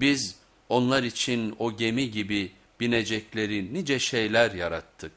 Biz onlar için o gemi gibi binecekleri nice şeyler yarattık.